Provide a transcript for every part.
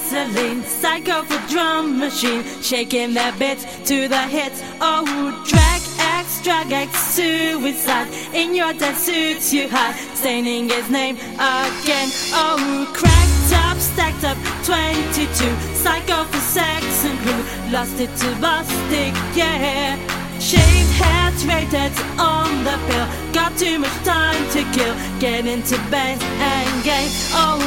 gasoline, psycho for drum machine, shaking their bits to the hits. Oh, drag X, drag X, suicide, in your dead suits you hide, staining his name again. Oh, cracked up, stacked up, 22, psycho for sex and blue, lost it to Bostik, yeah. Shaved heads, rated on the pill. Got too much time to kill. Get into bed and game. Oh,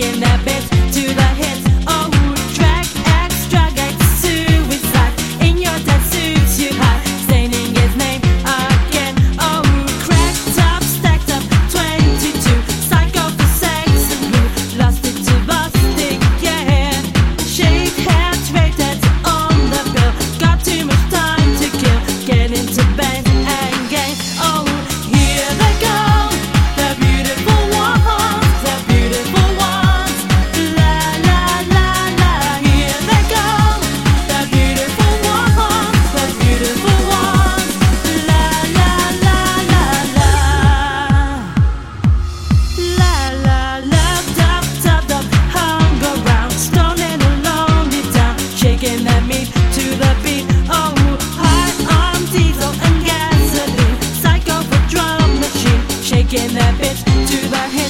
making that kicking that bitch to the head.